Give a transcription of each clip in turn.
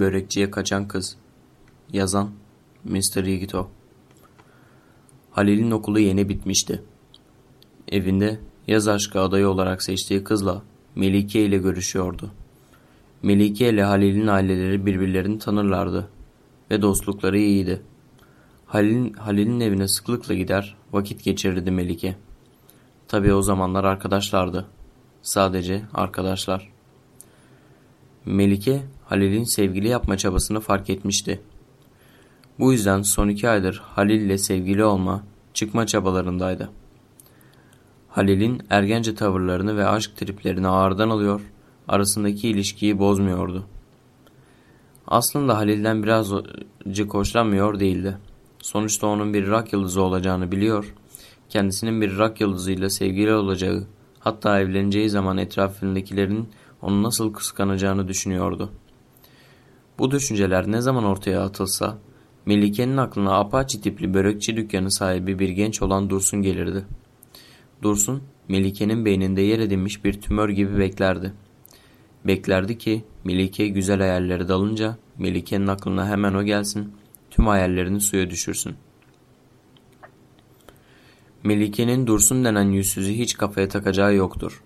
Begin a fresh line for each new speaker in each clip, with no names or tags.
Börekçiye Kaçan Kız Yazan Mr. Yigito Halil'in okulu yeni bitmişti. Evinde yaz aşkı adayı olarak seçtiği kızla Melike ile görüşüyordu. Melike ile Halil'in aileleri birbirlerini tanırlardı ve dostlukları iyiydi. Halil'in Halil'in evine sıklıkla gider, vakit geçirirdi Melike. Tabii o zamanlar arkadaşlardı. Sadece arkadaşlar. Melike, Halil'in sevgili yapma çabasını fark etmişti. Bu yüzden son iki aydır Halil ile sevgili olma, çıkma çabalarındaydı. Halil'in ergence tavırlarını ve aşk triplerini ağırdan alıyor, arasındaki ilişkiyi bozmuyordu. Aslında Halil'den birazcık hoşlanmıyor değildi. Sonuçta onun bir rock yıldızı olacağını biliyor, kendisinin bir rock yıldızıyla sevgili olacağı, hatta evleneceği zaman etrafındakilerin onu nasıl kıskanacağını düşünüyordu. Bu düşünceler ne zaman ortaya atılsa, Melike'nin aklına Apache tipli börekçi dükkanı sahibi bir genç olan Dursun gelirdi. Dursun, Melike'nin beyninde yer edinmiş bir tümör gibi beklerdi. Beklerdi ki Melike güzel hayalleri dalınca Melike'nin aklına hemen o gelsin, tüm hayallerini suya düşürsün. Melike'nin Dursun denen yüzsüzü hiç kafaya takacağı yoktur.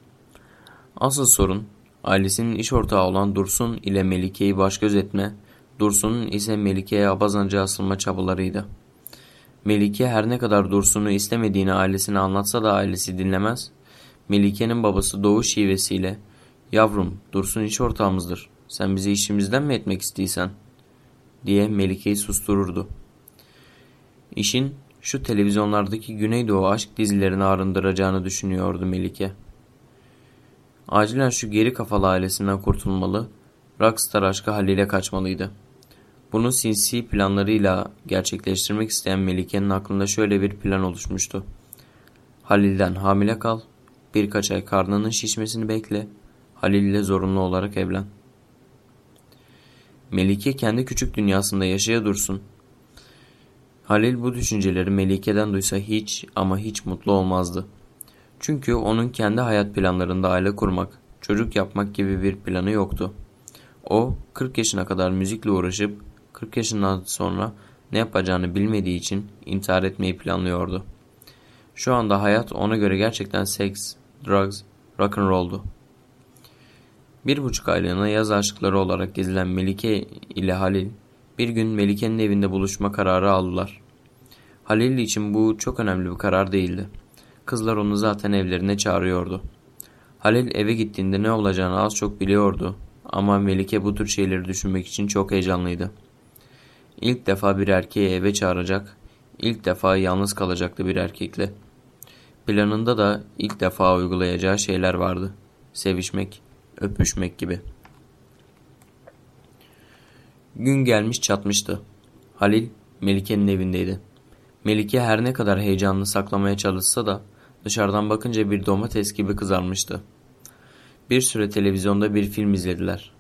Asıl sorun ailesinin iş ortağı olan Dursun ile Melike'yi baş göz etme, Dursun'un ise Melike'ye abazanca asılma çabalarıydı. Melike her ne kadar Dursun'u istemediğini ailesine anlatsa da ailesi dinlemez. Melike'nin babası Doğu şivesiyle ''Yavrum Dursun iş ortağımızdır. Sen bizi işimizden mi etmek istiysen?'' diye Melike'yi sustururdu. İşin şu televizyonlardaki Güneydoğu aşk dizilerini arındıracağını düşünüyordu Melike. Acilen şu geri kafalı ailesinden kurtulmalı, Rockstar aşkı Halil'e kaçmalıydı. Bunu sinsi planlarıyla gerçekleştirmek isteyen Melike'nin aklında şöyle bir plan oluşmuştu. Halil'den hamile kal, birkaç ay karnının şişmesini bekle, Halil ile zorunlu olarak evlen. Melike kendi küçük dünyasında yaşaya dursun. Halil bu düşünceleri Melike'den duysa hiç ama hiç mutlu olmazdı. Çünkü onun kendi hayat planlarında aile kurmak, çocuk yapmak gibi bir planı yoktu. O 40 yaşına kadar müzikle uğraşıp 40 yaşından sonra ne yapacağını bilmediği için intihar etmeyi planlıyordu. Şu anda hayat ona göre gerçekten seks, drugs, rock and roll'du. Bir buçuk aylığına yaz aşıkları olarak gezilen Melike ile Halil bir gün Melike'nin evinde buluşma kararı aldılar. Halil için bu çok önemli bir karar değildi. Kızlar onu zaten evlerine çağırıyordu. Halil eve gittiğinde ne olacağını az çok biliyordu ama Melike bu tür şeyleri düşünmek için çok heyecanlıydı. İlk defa bir erkeği eve çağıracak, ilk defa yalnız kalacaktı bir erkekle. Planında da ilk defa uygulayacağı şeyler vardı. Sevişmek, öpüşmek gibi. Gün gelmiş çatmıştı. Halil, Melike'nin evindeydi. Melike her ne kadar heyecanını saklamaya çalışsa da dışarıdan bakınca bir domates gibi kızarmıştı. Bir süre televizyonda bir film izlediler.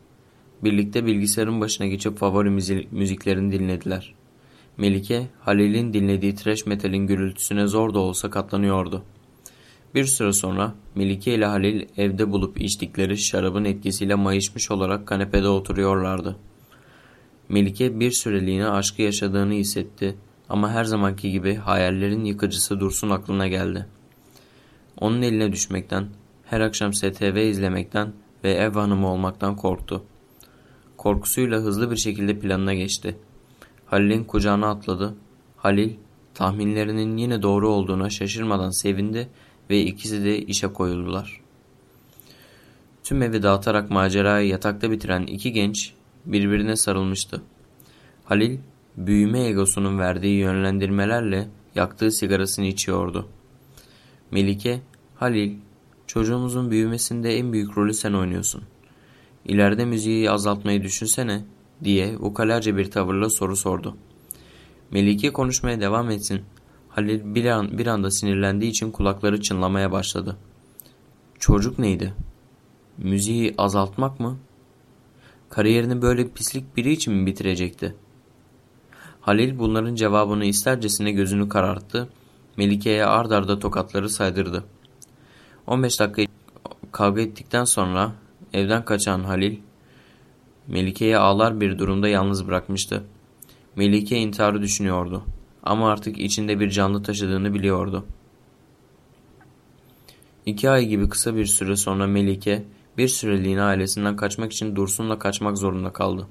Birlikte bilgisayarın başına geçip favori müziklerini dinlediler. Melike, Halil'in dinlediği trash metalin gürültüsüne zor da olsa katlanıyordu. Bir süre sonra Melike ile Halil evde bulup içtikleri şarabın etkisiyle mayışmış olarak kanepede oturuyorlardı. Melike bir süreliğine aşkı yaşadığını hissetti ama her zamanki gibi hayallerin yıkıcısı Dursun aklına geldi. Onun eline düşmekten, her akşam STV izlemekten ve ev hanımı olmaktan korktu. Korkusuyla hızlı bir şekilde planına geçti. Halil'in kucağına atladı. Halil, tahminlerinin yine doğru olduğuna şaşırmadan sevindi ve ikisi de işe koyuldular. Tüm evi dağıtarak macerayı yatakta bitiren iki genç birbirine sarılmıştı. Halil, büyüme egosunun verdiği yönlendirmelerle yaktığı sigarasını içiyordu. Melike, Halil, çocuğumuzun büyümesinde en büyük rolü sen oynuyorsun. İleride müziği azaltmayı düşünsene diye ukalaca bir tavırla soru sordu. Melike konuşmaya devam etsin. Halil bir, an, bir anda sinirlendiği için kulakları çınlamaya başladı. Çocuk neydi? Müziği azaltmak mı? Kariyerini böyle pislik biri için mi bitirecekti? Halil bunların cevabını istercesine gözünü kararttı. Melike'ye ard arda tokatları saydırdı. 15 dakika kavga ettikten sonra evden kaçan Halil Melike'yi ağlar bir durumda yalnız bırakmıştı. Melike intiharı düşünüyordu. Ama artık içinde bir canlı taşıdığını biliyordu. İki ay gibi kısa bir süre sonra Melike bir süreliğine ailesinden kaçmak için Dursun'la kaçmak zorunda kaldı.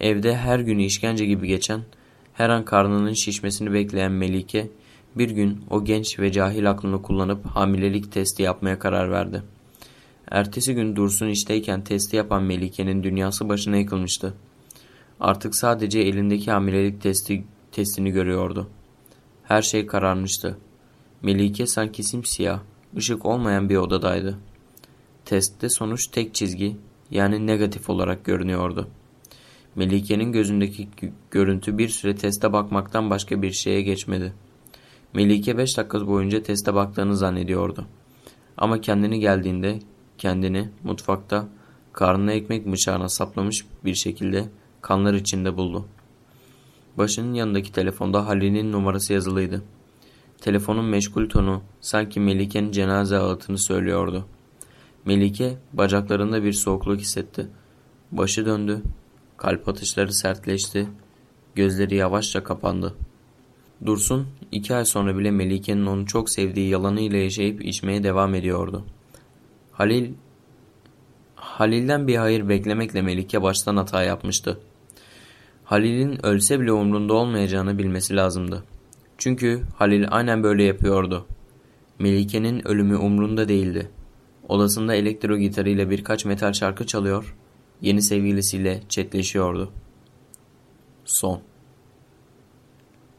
Evde her günü işkence gibi geçen, her an karnının şişmesini bekleyen Melike, bir gün o genç ve cahil aklını kullanıp hamilelik testi yapmaya karar verdi. Ertesi gün Dursun işteyken testi yapan Melike'nin dünyası başına yıkılmıştı. Artık sadece elindeki hamilelik testi, testini görüyordu. Her şey kararmıştı. Melike sanki simsiyah, ışık olmayan bir odadaydı. Testte sonuç tek çizgi, yani negatif olarak görünüyordu. Melike'nin gözündeki görüntü bir süre teste bakmaktan başka bir şeye geçmedi. Melike beş dakika boyunca teste baktığını zannediyordu. Ama kendini geldiğinde kendini mutfakta karnına ekmek bıçağına saplamış bir şekilde kanlar içinde buldu. Başının yanındaki telefonda Halil'in numarası yazılıydı. Telefonun meşgul tonu sanki Melike'nin cenaze ağıtını söylüyordu. Melike bacaklarında bir soğukluk hissetti. Başı döndü. Kalp atışları sertleşti. Gözleri yavaşça kapandı. Dursun iki ay sonra bile Melike'nin onu çok sevdiği yalanıyla yaşayıp içmeye devam ediyordu. Halil Halil'den bir hayır beklemekle Melike baştan hata yapmıştı. Halil'in ölse bile umrunda olmayacağını bilmesi lazımdı. Çünkü Halil aynen böyle yapıyordu. Melike'nin ölümü umrunda değildi. Odasında elektro gitarıyla birkaç metal şarkı çalıyor, yeni sevgilisiyle chatleşiyordu. Son